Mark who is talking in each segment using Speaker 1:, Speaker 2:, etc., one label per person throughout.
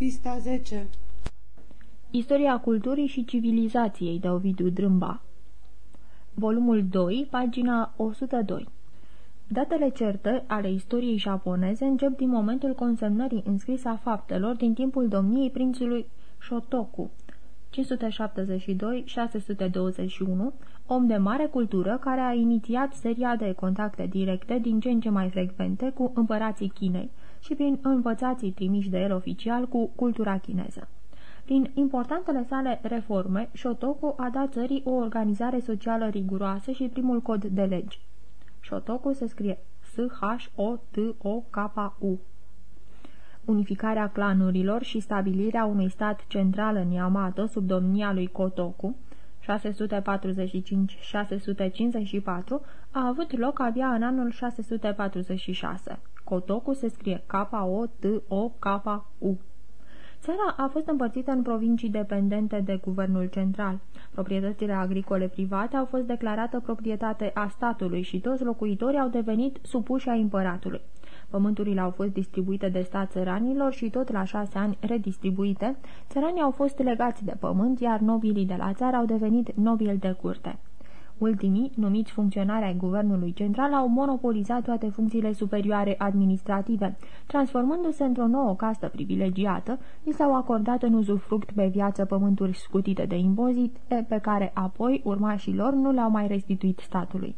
Speaker 1: Pista 10
Speaker 2: Istoria culturii și civilizației de Ovidiu Drâmba Volumul 2, pagina 102 Datele certe ale istoriei japoneze încep din momentul consemnării înscrise a faptelor din timpul domniei prințului Shotoku, 572-621, om de mare cultură care a inițiat seria de contacte directe din ce în ce mai frecvente cu împărații Chinei și prin învățații trimiși de el oficial cu cultura chineză. Prin importantele sale reforme, Shotoku a dat țării o organizare socială riguroasă și primul cod de legi. Shotoku se scrie S-H-O-T-O-K-U. Unificarea clanurilor și stabilirea unui stat central în Yamato sub domnia lui Kotoku, 645-654, a avut loc abia în anul 646. Kotoku se scrie K-O-T-O-K-U. Țara a fost împărțită în provincii dependente de guvernul central. Proprietățile agricole private au fost declarate proprietate a statului și toți locuitorii au devenit supuși a împăratului. Pământurile au fost distribuite de stat țăranilor și tot la șase ani redistribuite. Țăranii au fost legați de pământ, iar nobilii de la țară au devenit nobili de curte. Ultimii, numiți funcționari ai guvernului central, au monopolizat toate funcțiile superioare administrative, transformându-se într-o nouă castă privilegiată, li s-au acordat în uzufruct pe viață pământuri scutite de impozit, pe care apoi urmașii lor nu le-au mai restituit statului.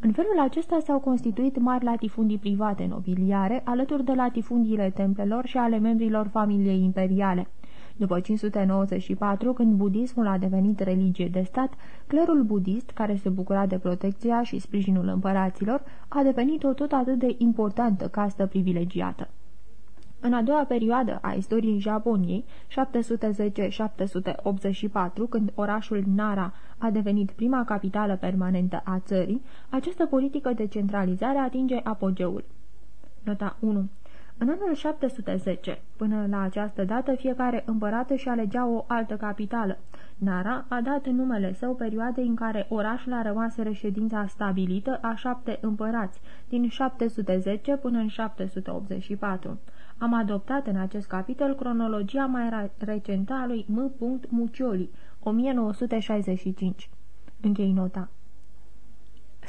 Speaker 2: În felul acesta s-au constituit mari latifundii private nobiliare, alături de latifundiile templelor și ale membrilor familiei imperiale. După 594, când budismul a devenit religie de stat, clerul budist, care se bucura de protecția și sprijinul împăraților, a devenit o tot atât de importantă castă privilegiată. În a doua perioadă a istoriei Japoniei, 710-784, când orașul Nara a devenit prima capitală permanentă a țării, această politică de centralizare atinge apogeul. Nota 1. În anul 710, până la această dată, fiecare împărat și alegea o altă capitală. Nara a dat numele său perioadei în care orașul a rămas reședința stabilită a șapte împărați, din 710 până în 784. Am adoptat în acest capitol cronologia mai recentă a lui M. Mucioli, 1965. Închei nota.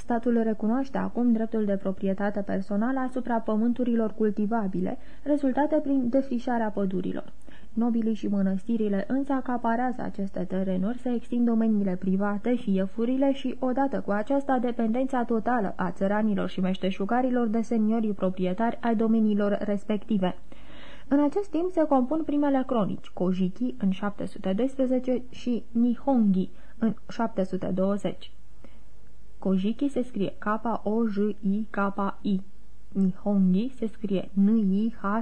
Speaker 2: Statul recunoaște acum dreptul de proprietate personală asupra pământurilor cultivabile, rezultate prin defrișarea pădurilor. Nobilii și mănăstirile însă acaparează aceste terenuri, se extind domeniile private și iefurile și, odată cu aceasta, dependența totală a țăranilor și meșteșugarilor de seniorii proprietari ai domeniilor respective. În acest timp se compun primele cronici, Kojiki în 712 și Nihongi în 720. Kojiki se scrie K-O-J-I-K-I. Nihongi se scrie N-I-H-O-N-G-H-I.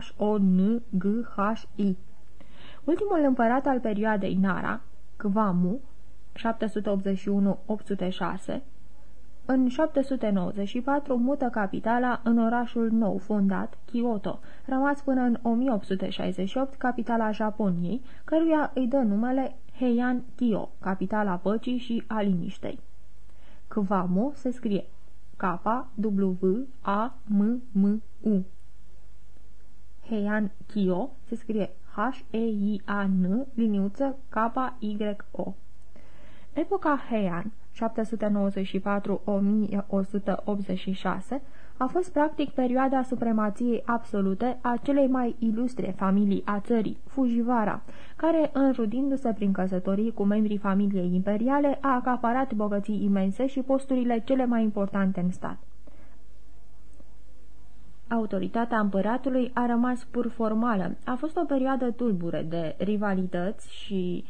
Speaker 2: Ultimul împărat al perioadei Nara, Kvamu, 781-806, în 794 mută capitala în orașul nou fondat, Kyoto, rămas până în 1868 capitala Japoniei, căruia îi dă numele Heian Kyo, capitala păcii și a liniștei. Kvamo se scrie K-W-A-M-M-U. Heian Kyo se scrie H-E-I-A-N, liniuță K-Y-O. Epoca Heian 794-1186 a fost practic perioada supremației absolute a celei mai ilustre familii a țării, Fujiwara, care, înrudindu-se prin căsătorii cu membrii familiei imperiale, a acaparat bogății imense și posturile cele mai importante în stat. Autoritatea împăratului a rămas pur formală. A fost o perioadă tulbure de rivalități și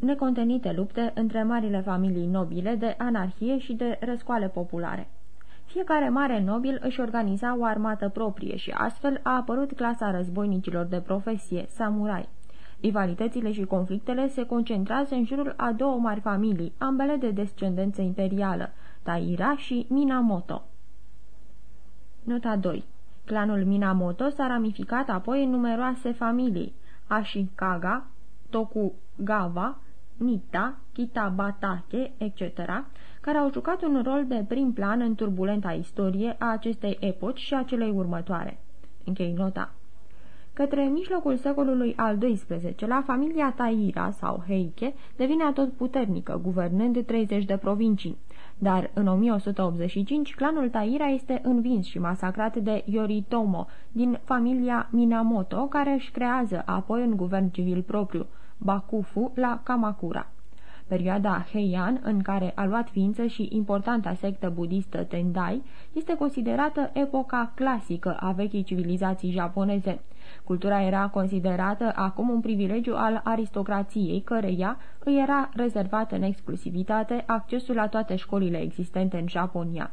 Speaker 2: necontenite lupte între marile familii nobile de anarhie și de răscoale populare. Fiecare mare nobil își organiza o armată proprie și astfel a apărut clasa războinicilor de profesie, samurai. Rivalitățile și conflictele se concentrează în jurul a două mari familii, ambele de descendență imperială, Taira și Minamoto. Nota 2. Clanul Minamoto s-a ramificat apoi în numeroase familii, Ashikaga, Tokugawa, Nita, Kitabatake, etc., care au jucat un rol de prim plan în turbulenta istorie a acestei epoci și a celei următoare. Închei nota. Către mijlocul secolului al XII-lea, familia Taira sau Heike devine atotputernică, guvernând 30 de provincii. Dar în 1185, clanul Taira este învins și masacrat de Yoritomo din familia Minamoto, care își creează apoi un guvern civil propriu, Bakufu, la Kamakura. Perioada Heian, în care a luat ființă și importanta sectă budistă Tendai, este considerată epoca clasică a vechii civilizații japoneze. Cultura era considerată acum un privilegiu al aristocrației, căreia îi era rezervat în exclusivitate accesul la toate școlile existente în Japonia.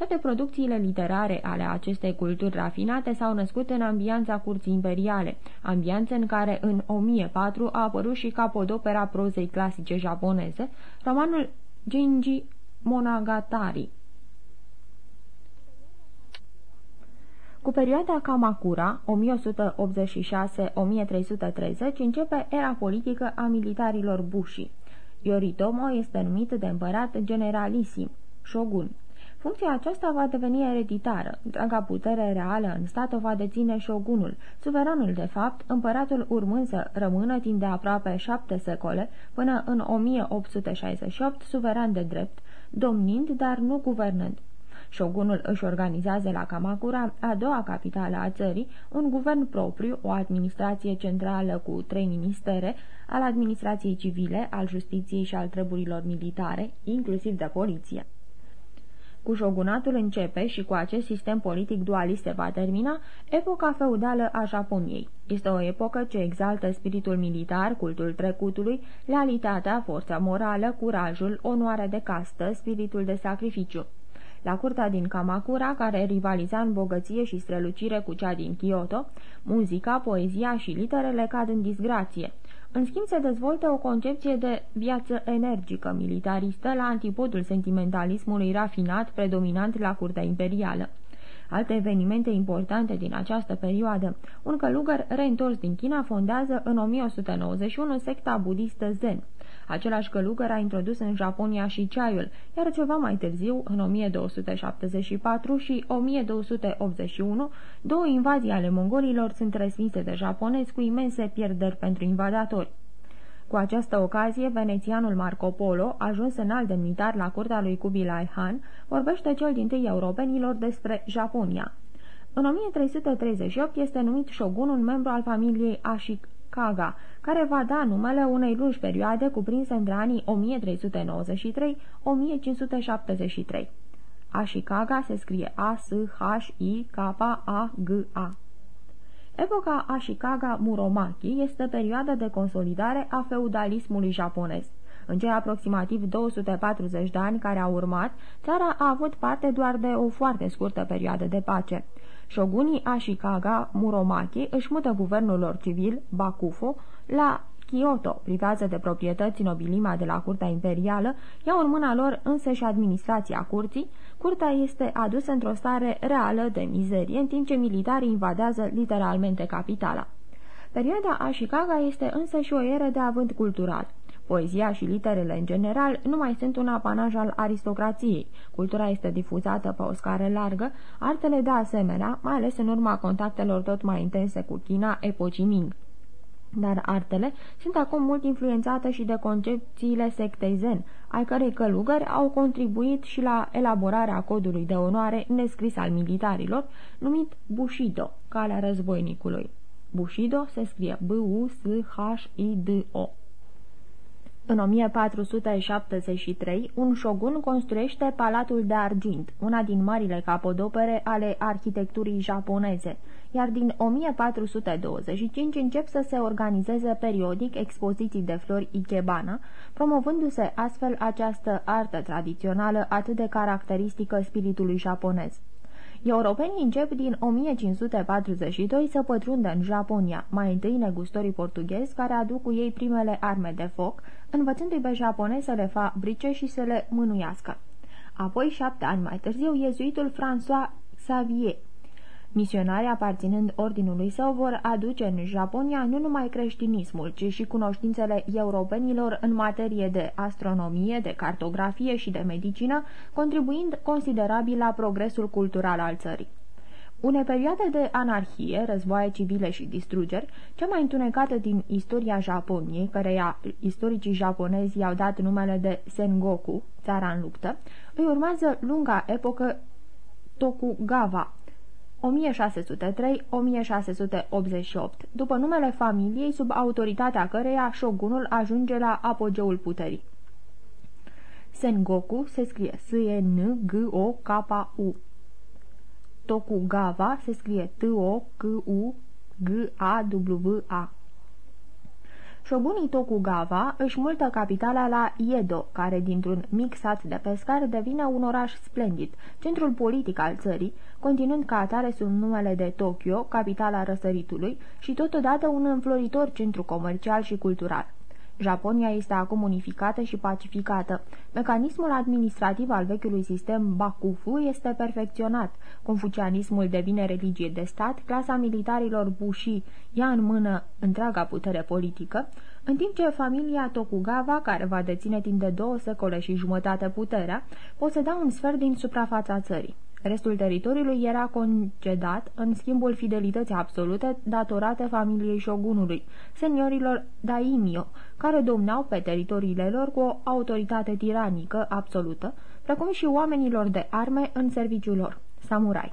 Speaker 2: Toate producțiile literare ale acestei culturi rafinate s-au născut în ambianța curții imperiale, ambianță în care în 1004 a apărut și capodopera prozei clasice japoneze, romanul Genji Monogatari. Cu perioada Kamakura, 1186-1330, începe era politică a militarilor Bushi. Yoritomo este numit de împărat generalisim, shogun. Funcția aceasta va deveni ereditară. Întreaga putere reală în stat o va deține șogunul, suveranul de fapt, împăratul urmând să rămână timp de aproape șapte secole, până în 1868, suveran de drept, domnind, dar nu guvernând. Șogunul își organizează la Kamakura, a doua capitală a țării, un guvern propriu, o administrație centrală cu trei ministere, al administrației civile, al justiției și al treburilor militare, inclusiv de poliție. Cu șogunatul începe și cu acest sistem politic dualist se va termina epoca feudală a Japoniei. Este o epocă ce exaltă spiritul militar, cultul trecutului, realitatea, forța morală, curajul, onoarea de castă, spiritul de sacrificiu. La curtea din Kamakura, care rivaliza în bogăție și strălucire cu cea din Kyoto, muzica, poezia și literele cad în disgrație. În schimb, se dezvoltă o concepție de viață energică, militaristă, la antipodul sentimentalismului rafinat, predominant la curtea imperială. Alte evenimente importante din această perioadă. Un călugăr reîntors din China fondează în 1191 secta budistă Zen. Același călugăr a introdus în Japonia și ceaiul, iar ceva mai târziu, în 1274 și 1281, două invazii ale mongolilor sunt respinse de japonezi cu imense pierderi pentru invadatori. Cu această ocazie, venețianul Marco Polo, ajuns alt demnitar la curtea lui Kubilai Han, vorbește cel din tâi europenilor despre Japonia. În 1338 este numit shogun un membru al familiei Ashikaga, care va da numele unei lungi perioade cuprinse între anii 1393-1573. Ashikaga se scrie A-S-H-I-K-A-G-A. Epoca Ashikaga Muromaki este perioada de consolidare a feudalismului japonez. În cei aproximativ 240 de ani care au urmat, țara a avut parte doar de o foarte scurtă perioadă de pace. Shogunii Ashikaga Muromaki își mută guvernul lor civil, Bakufu, la Kyoto, privează de proprietăți nobilima de la curtea imperială, iau în mâna lor însă și administrația curții, curtea este adusă într-o stare reală de mizerie, în timp ce militarii invadează literalmente capitala. Perioada Ashikaga este însă și o eră de avânt cultural. Poezia și literele în general nu mai sunt un apanaj al aristocrației. Cultura este difuzată pe o scară largă, artele de asemenea, mai ales în urma contactelor tot mai intense cu China, epocii Ming. Dar artele sunt acum mult influențate și de concepțiile sectei zen, ai cărei călugări au contribuit și la elaborarea codului de onoare nescris al militarilor, numit Bushido, calea războinicului. Bushido se scrie B-U-S-H-I-D-O. În 1473, un șogun construiește Palatul de Argint, una din marile capodopere ale arhitecturii japoneze, iar din 1425 încep să se organizeze periodic expoziții de flori ikebana, promovându-se astfel această artă tradițională atât de caracteristică spiritului japonez. Europenii încep din 1542 să pătrundă în Japonia, mai întâi negustorii portughezi care aduc cu ei primele arme de foc, învățându-i pe japonezi să le fabrice și să le mânuiască. Apoi, șapte ani mai târziu, iezuitul François Xavier, Misionarii aparținând ordinului său vor aduce în Japonia nu numai creștinismul, ci și cunoștințele europenilor în materie de astronomie, de cartografie și de medicină, contribuind considerabil la progresul cultural al țării. Unei perioade de anarhie, războaie civile și distrugeri, cea mai întunecată din istoria Japoniei, căreia istoricii japonezi i-au dat numele de Sengoku, țara în luptă, îi urmează lunga epocă Tokugawa, 1603-1688, după numele familiei sub autoritatea căreia shogunul ajunge la apogeul puterii. Sengoku se scrie S-E-N-G-O-K-U. Tokugawa se scrie T-O-K-U-G-A-W-A. Shogunii Tokugawa își multă capitala la Iedo, care dintr-un mic sat de pescar devine un oraș splendid, centrul politic al țării, continuând ca atare sub numele de Tokyo, capitala răsăritului, și totodată un înfloritor centru comercial și cultural. Japonia este acum unificată și pacificată. Mecanismul administrativ al vechiului sistem Bakufu este perfecționat. Confucianismul devine religie de stat, clasa militarilor Bushi ia în mână întreaga putere politică, în timp ce familia Tokugawa, care va deține timp de două secole și jumătate puterea, poseda un sfert din suprafața țării. Restul teritoriului era concedat în schimbul fidelității absolute datorate familiei șogunului, seniorilor daimio, care domnau pe teritoriile lor cu o autoritate tiranică absolută, precum și oamenilor de arme în serviciul lor, samurai.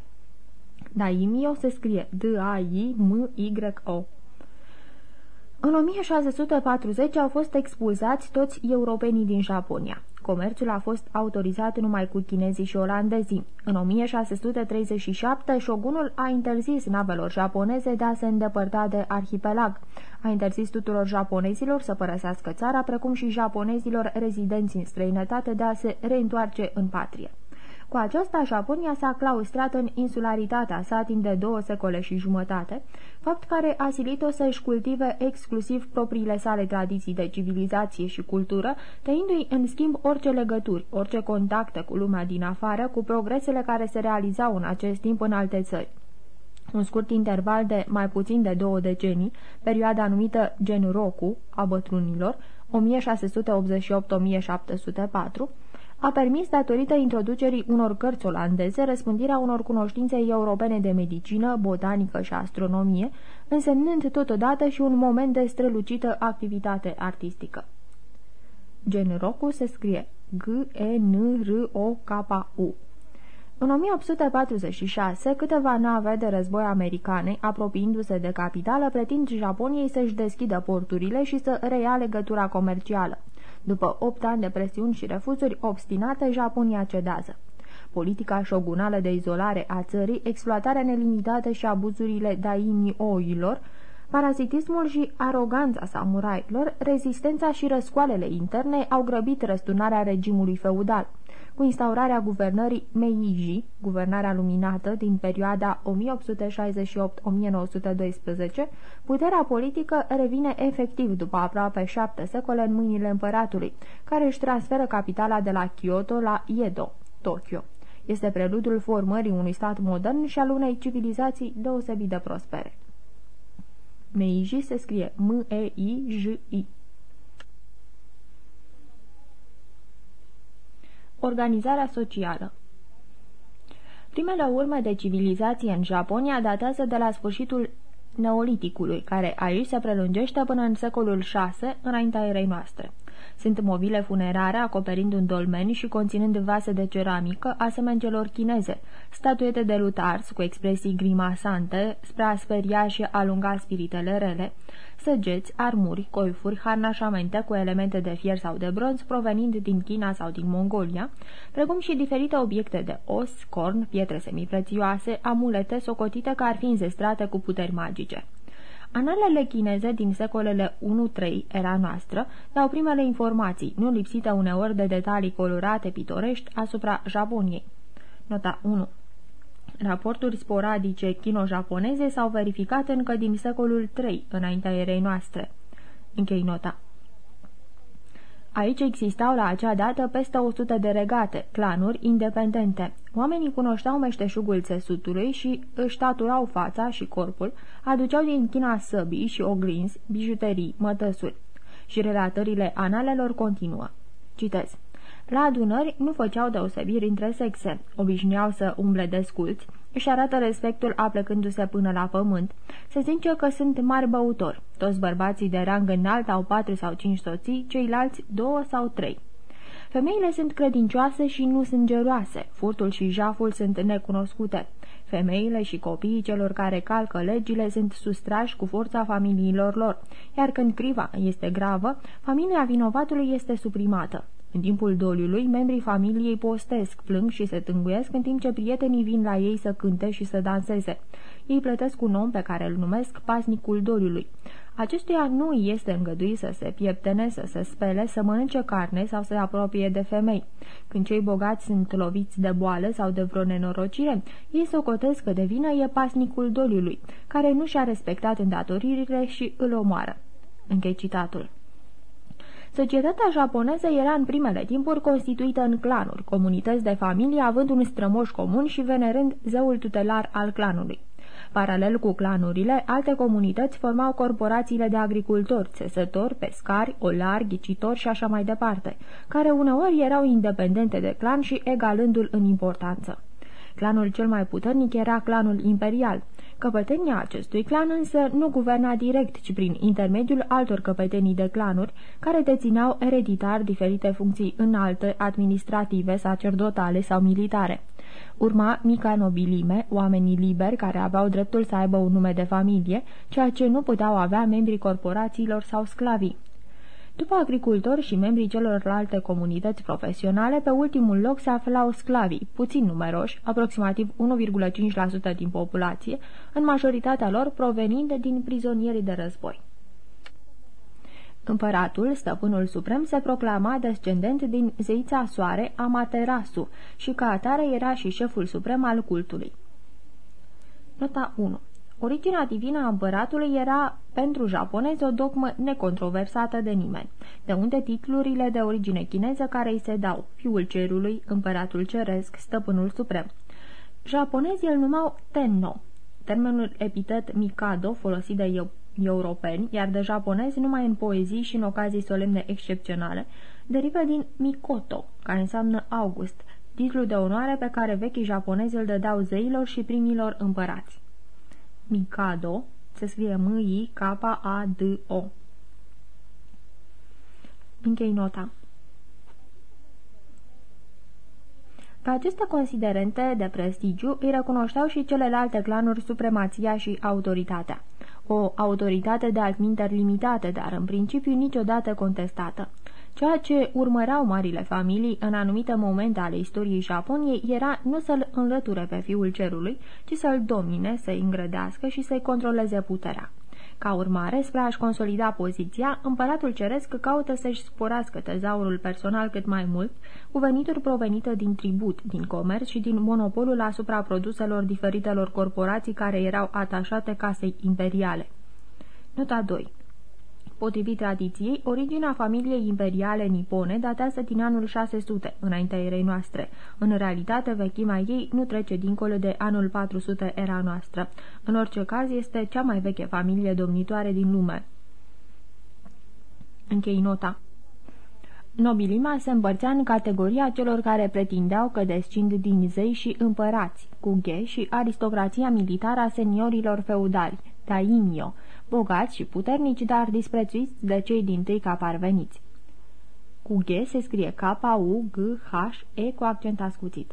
Speaker 2: Daimio se scrie D-A-I-M-Y-O. În 1640 au fost expulzați toți europenii din Japonia. Comerțul a fost autorizat numai cu chinezii și olandezii. În 1637, șogunul a interzis navelor japoneze de a se îndepărta de arhipelag. A interzis tuturor japonezilor să părăsească țara, precum și japonezilor rezidenți în străinătate de a se reîntoarce în patrie. Cu aceasta, Japonia s-a claustrat în insularitatea sa timp de două secole și jumătate, fapt care a silit-o să-și cultive exclusiv propriile sale tradiții de civilizație și cultură, tăindu-i în schimb orice legături, orice contacte cu lumea din afară, cu progresele care se realizau în acest timp în alte țări. Un scurt interval de mai puțin de două decenii, perioada numită Genroku a bătrânilor, 1688-1704, a permis, datorită introducerii unor cărți olandeze, răspândirea unor cunoștințe europene de medicină, botanică și astronomie, însemnând totodată și un moment de strălucită activitate artistică. Genrocu se scrie G-E-N-R-O-K-U. În 1846, câteva nave de război americane, apropiindu-se de capitală, pretind Japoniei să-și deschidă porturile și să reia legătura comercială. După opt ani de presiuni și refuzuri obstinate, Japonia cedează. Politica șogunală de izolare a țării, exploatarea nelimitată și abuzurile daimioilor, Parazitismul și aroganța samurailor, rezistența și răscoalele interne au grăbit răsturnarea regimului feudal. Cu instaurarea guvernării Meiji, guvernarea luminată din perioada 1868-1912, puterea politică revine efectiv după aproape șapte secole în mâinile împăratului, care își transferă capitala de la Kyoto la Edo, Tokyo. Este preludul formării unui stat modern și al unei civilizații deosebit de prospere. Meiji se scrie M-E-I-J-I. Organizarea socială Primele urme de civilizație în Japonia datează de la sfârșitul Neoliticului, care aici se prelungește până în secolul VI, înaintea erei noastre. Sunt mobile funerare acoperind un dolmen și conținând vase de ceramică, asemenea celor chineze, statuete de lutars cu expresii grimasante spre a speria și alunga spiritele rele, săgeți, armuri, coifuri, harnașamente cu elemente de fier sau de bronz provenind din China sau din Mongolia, precum și diferite obiecte de os, corn, pietre semiprețioase, amulete socotite ca ar fi înzestrate cu puteri magice. Analele chineze din secolele 1-3 era noastră dau primele informații, nu lipsite uneori de detalii colorate pitorești asupra Japoniei. Nota 1 Raporturi sporadice chino-japoneze s-au verificat încă din secolul III, înaintea erei noastre. Închei nota. Aici existau la acea dată peste 100 de regate, clanuri independente. Oamenii cunoșteau meșteșugul țesutului și își taturau fața și corpul, aduceau din China săbii și oglinzi, bijuterii, mătăsuri. Și relatările analelor continuă. Citez. La adunări nu făceau deosebiri între sexe, obișnuiau să umble desculți, își arată respectul aplecându-se până la pământ. Se zice că sunt mari băutori. Toți bărbații de rang înalt au patru sau cinci soții, ceilalți două sau trei. Femeile sunt credincioase și nu sângeroase, furtul și jaful sunt necunoscute. Femeile și copiii celor care calcă legile sunt sustrași cu forța familiilor lor, iar când criva este gravă, familia vinovatului este suprimată. În timpul doliului, membrii familiei postesc, plâng și se tânguiesc, în timp ce prietenii vin la ei să cânte și să danseze. Ei plătesc un om pe care îl numesc pasnicul doliului. Acestuia nu este îngăduit să se pieptene, să se spele, să mănânce carne sau să se apropie de femei. Când cei bogați sunt loviți de boală sau de vreo nenorocire, ei socotesc că de vină e pasnicul doliului, care nu și-a respectat îndatoririle și îl omoară. Închei citatul. Societatea japoneză era în primele timpuri constituită în clanuri, comunități de familie având un strămoș comun și venerând zeul tutelar al clanului. Paralel cu clanurile, alte comunități formau corporațiile de agricultori, țesători, pescari, olari, ghicitori și așa mai departe, care uneori erau independente de clan și egalându-l în importanță. Clanul cel mai puternic era clanul imperial. Căpătenia acestui clan însă nu guverna direct, ci prin intermediul altor căpetenii de clanuri, care dețineau ereditar diferite funcții înalte, administrative, sacerdotale sau militare. Urma mica nobilime, oamenii liberi care aveau dreptul să aibă un nume de familie, ceea ce nu puteau avea membrii corporațiilor sau sclavii. După agricultori și membrii celorlalte comunități profesionale, pe ultimul loc se aflau sclavii, puțin numeroși, aproximativ 1,5% din populație, în majoritatea lor provenind din prizonierii de război. Împăratul, stăpânul suprem, se proclama descendent din zeița soare Amaterasu și ca atare era și șeful suprem al cultului. Nota 1 Originea divină a împăratului era pentru japonezi o dogmă necontroversată de nimeni, de unde titlurile de origine chineză care îi se dau, fiul cerului, împăratul ceresc, stăpânul suprem. Japonezii îl numau Tenno, termenul epitet Mikado folosit de europeni, iar de japonezi numai în poezii și în ocazii solemne excepționale, derivă din Mikoto, care înseamnă August, titlu de onoare pe care vechii japonezi îl dădeau zeilor și primilor împărați. Mikado se scrie M-I-K-A-D-O. Închei nota. Pe aceste considerente de prestigiu îi recunoșteau și celelalte clanuri supremația și autoritatea. O autoritate de altminteri limitată, dar în principiu niciodată contestată. Ceea ce urmăreau marile familii în anumite momente ale istoriei Japoniei era nu să-l înlăture pe fiul cerului, ci să-l domine, să-i îngrădească și să-i controleze puterea. Ca urmare, spre a-și consolida poziția, împăratul ceresc caută să-și sporească tezaurul personal cât mai mult, cu venituri provenite din tribut, din comerț și din monopolul asupra produselor diferitelor corporații care erau atașate casei imperiale. Nota 2 Potrivit tradiției, originea familiei imperiale nipone datează din anul 600, înaintea erei noastre. În realitate, vechimea ei nu trece dincolo de anul 400 era noastră. În orice caz, este cea mai veche familie domnitoare din lume. Închei nota. Nobilima se împărțea în categoria celor care pretindeau că descind din zei și împărați, cu ghe și aristocrația militară a seniorilor feudali, daimio, bogați și puternici, dar disprețuiți de cei din tâi ca parveniți. Cu G se scrie K-U-G-H-E cu accent ascuțit.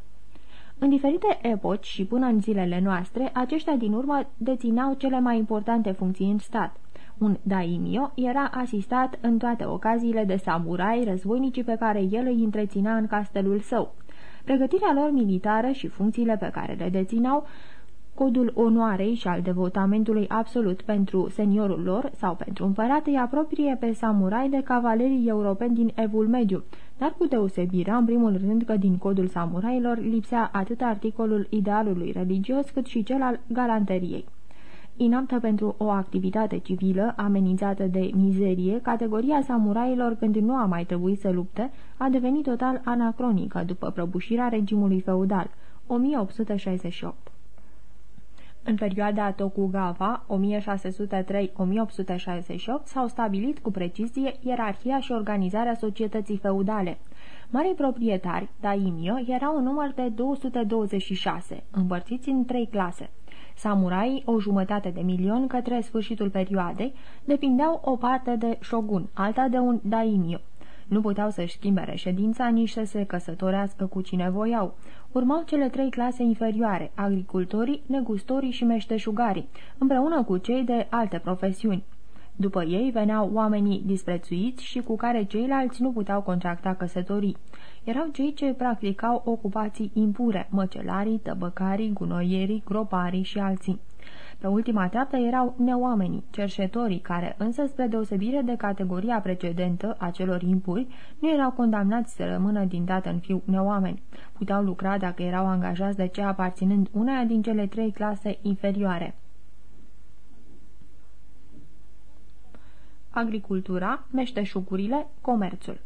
Speaker 2: În diferite epoci și până în zilele noastre, aceștia din urmă dețineau cele mai importante funcții în stat. Un daimio era asistat în toate ocaziile de samurai războinicii pe care el îi întreținea în castelul său. Pregătirea lor militară și funcțiile pe care le dețineau Codul onoarei și al devotamentului absolut pentru seniorul lor sau pentru împărat îi apropie pe samurai de cavalerii europeni din Evul Mediu, dar cu deosebirea, în primul rând, că din codul samurailor lipsea atât articolul idealului religios cât și cel al galanteriei. Inaptă pentru o activitate civilă amenințată de mizerie, categoria samurailor, când nu a mai trebuit să lupte, a devenit total anacronică după prăbușirea regimului feudal, 1868. În perioada Tokugawa, 1603-1868, s-au stabilit cu precizie ierarhia și organizarea societății feudale. Marii proprietari, daimio, erau în număr de 226, împărțiți în trei clase. Samurai, o jumătate de milion către sfârșitul perioadei, depindeau o parte de shogun, alta de un daimio. Nu puteau să-și schimbe reședința, nici să se căsătorească cu cine voiau. Urmau cele trei clase inferioare, agricultorii, negustorii și meșteșugarii, împreună cu cei de alte profesiuni. După ei veneau oamenii disprețuiți și cu care ceilalți nu puteau contracta căsătorii. Erau cei ce practicau ocupații impure, măcelarii, tăbăcarii, gunoierii, groparii și alții. Pe ultima treaptă erau neoamenii, cerșetorii, care, însă, spre deosebire de categoria precedentă a celor impuri, nu erau condamnați să rămână din dată în fiu neoameni. Puteau lucra dacă erau angajați de cea aparținând uneia din cele trei clase inferioare. agricultura, meșteșugurile, comerțul.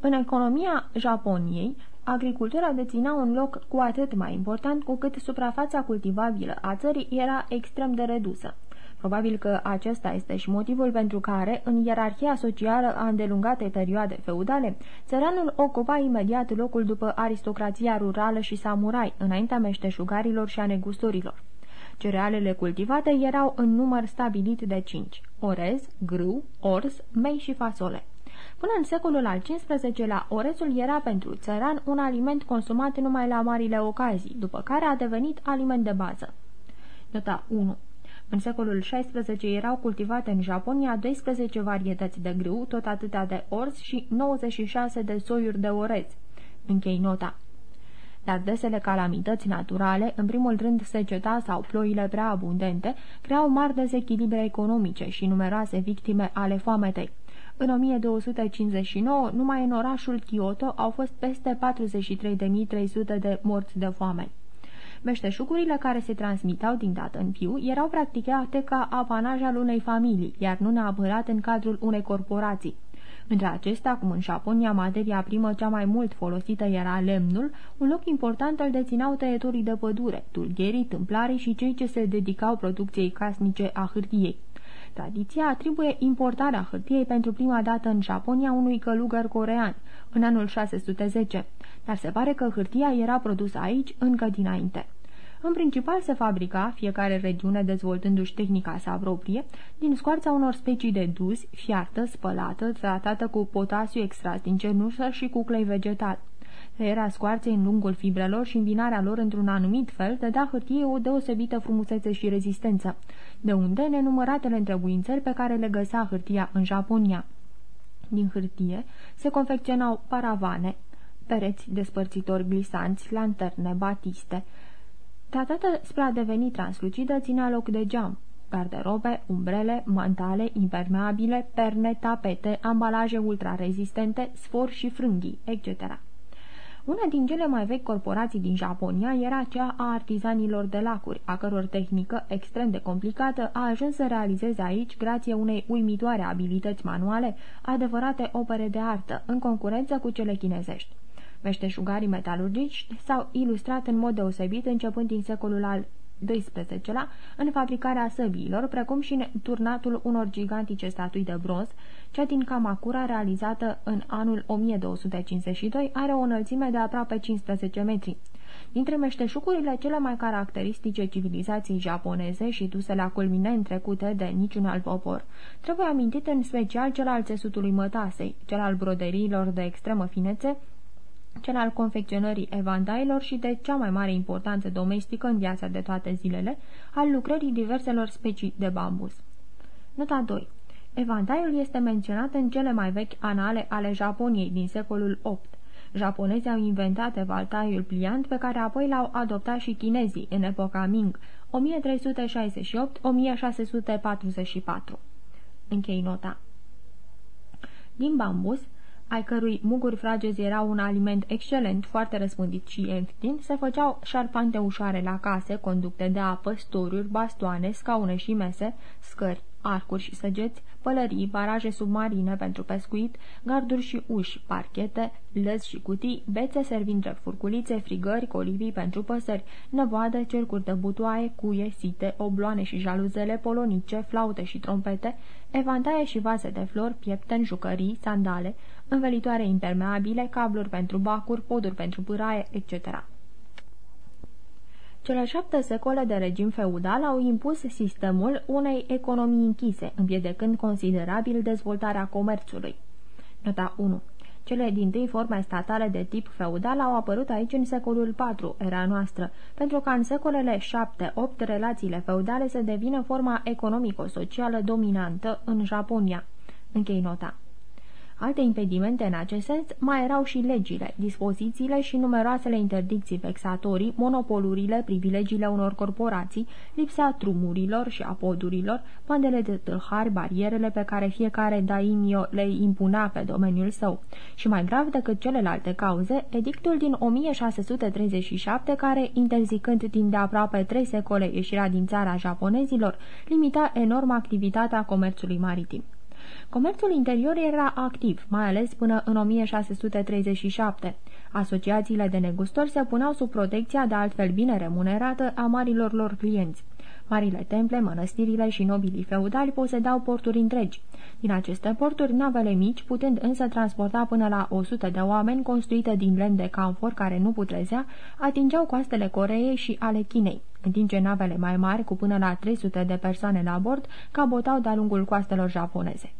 Speaker 2: În economia Japoniei, agricultura deținea un loc cu atât mai important cu cât suprafața cultivabilă a țării era extrem de redusă. Probabil că acesta este și motivul pentru care, în ierarhia socială a îndelungatei perioade feudale, țăranul ocupa imediat locul după aristocrația rurală și samurai, înaintea meșteșugarilor și a negustorilor. Cerealele cultivate erau în număr stabilit de cinci, orez, grâu, ors, mei și fasole. Până în secolul al XV-lea, orezul era pentru țăran un aliment consumat numai la marile ocazii, după care a devenit aliment de bază. Nota 1 în secolul XVI erau cultivate în Japonia 12 varietăți de grâu, tot atâtea de ors și 96 de soiuri de orez. Închei nota dar desele calamități naturale, în primul rând seceta sau ploile prea abundente, creau mari dezechilibre economice și numeroase victime ale foametei. În 1259, numai în orașul Kyoto au fost peste 43.300 de morți de foame. Meșteșugurile care se transmitau din dată în fiu erau practicate ca apanaj al unei familii, iar nu neapărat în cadrul unei corporații. Între acestea, cum în Japonia, materia primă cea mai mult folosită era lemnul, un loc important îl dețineau tăietorii de pădure, tulgherii, tâmplarii și cei ce se dedicau producției casnice a hârtiei. Tradiția atribuie importarea hârtiei pentru prima dată în Japonia unui călugăr corean, în anul 610, dar se pare că hârtia era produsă aici încă dinainte. În principal se fabrica, fiecare regiune dezvoltându-și tehnica sa proprie, din scoarța unor specii de dus, fiartă, spălată, tratată cu potasiu extras din cenușă și cu clei vegetal. Tăierea scoarței în lungul fibrelor și îmbinarea lor într-un anumit fel dădea hârtie o deosebită frumusețe și rezistență, de unde nenumăratele întrebuințări pe care le găsea hârtia în Japonia. Din hârtie se confecționau paravane, pereți despărțitori glisanți, lanterne, batiste, Tratată spre a deveni translucidă, ținea loc de geam, garderobe, umbrele, mantale, impermeabile, perne, tapete, ambalaje ultrarezistente, sfor și frânghii, etc. Una din cele mai vechi corporații din Japonia era cea a artizanilor de lacuri, a căror tehnică, extrem de complicată, a ajuns să realizeze aici, grație unei uimitoare abilități manuale, adevărate opere de artă, în concurență cu cele chinezești. Meșteșugarii metalurgici s-au ilustrat în mod deosebit începând din secolul al XII-lea în fabricarea săbiilor, precum și în turnatul unor gigantice statui de bronz, cea din Kamakura, realizată în anul 1252, are o înălțime de aproape 15 metri. Dintre meșteșugurile cele mai caracteristice civilizației japoneze și duse la culmine trecute de niciun alt popor, trebuie amintit în special cel al țesutului mătasei, cel al broderiilor de extremă finețe, cel al confecționării evandailor și de cea mai mare importanță domestică în viața de toate zilele, al lucrării diverselor specii de bambus. Nota 2. Evandaiul este menționat în cele mai vechi anale ale Japoniei din secolul VIII. Japonezii au inventat evaltaiul pliant pe care apoi l-au adoptat și chinezii în epoca Ming, 1368-1644. Închei nota. Din bambus, ai cărui muguri fragezi erau un aliment excelent, foarte răspândit și ieftin, se făceau șarpante ușoare la case, conducte de apă, storiuri, bastoane, scaune și mese, scări, arcuri și săgeți, pălării, baraje submarine pentru pescuit, garduri și uși, parchete, lăzi și cutii, bețe servind drept furculițe, frigări, colivii pentru păsări, năvoade, cercuri de butoaie, cuie, site, obloane și jaluzele, polonice, flaute și trompete, evantaie și vase de flori, piepteni, jucării, sandale, învelitoare impermeabile, cabluri pentru bacuri, poduri pentru pâraie, etc. Cele șapte secole de regim feudal au impus sistemul unei economii închise, împiedecând considerabil dezvoltarea comerțului. Nota 1. Cele din tâi forme statale de tip feudal au apărut aici în secolul IV, era noastră, pentru ca în secolele 7-8 relațiile feudale să devină forma economico-socială dominantă în Japonia. Închei nota. Alte impedimente în acest sens mai erau și legile, dispozițiile și numeroasele interdicții vexatorii, monopolurile, privilegiile unor corporații, lipsa trumurilor și apodurilor, pandele de tâlhari, barierele pe care fiecare daimio le impuna pe domeniul său. Și mai grav decât celelalte cauze, edictul din 1637, care, interzicând timp de aproape trei secole ieșirea din țara japonezilor, limita enorm activitatea comerțului maritim. Comerțul interior era activ, mai ales până în 1637. Asociațiile de negustori se puneau sub protecția de altfel bine remunerată a marilor lor clienți. Marile temple, mănăstirile și nobilii feudali posedau porturi întregi. Din aceste porturi, navele mici, putând însă transporta până la 100 de oameni construite din lemn de camfor care nu putrezea, atingeau coastele Coreei și ale Chinei, în timp ce navele mai mari, cu până la 300 de persoane la bord, cabotau de-a lungul coastelor japoneze.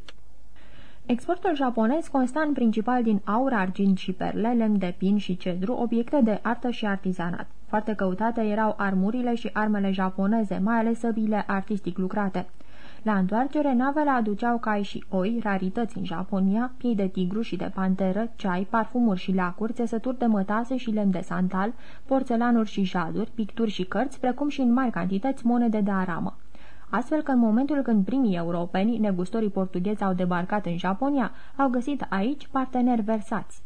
Speaker 2: Exportul japonez consta în principal din aur, argint și perle, lemn de pin și cedru, obiecte de artă și artizanat. Foarte căutate erau armurile și armele japoneze, mai ales săbile artistic lucrate. La întoarcere, navele aduceau cai și oi, rarități în Japonia, piei de tigru și de panteră, ceai, parfumuri și lacuri, țesături de mătase și lemn de santal, porțelanuri și jaduri, picturi și cărți, precum și în mari cantități monede de aramă astfel că în momentul când primii europeni, negustorii portughezi, au debarcat în Japonia, au găsit aici parteneri versați.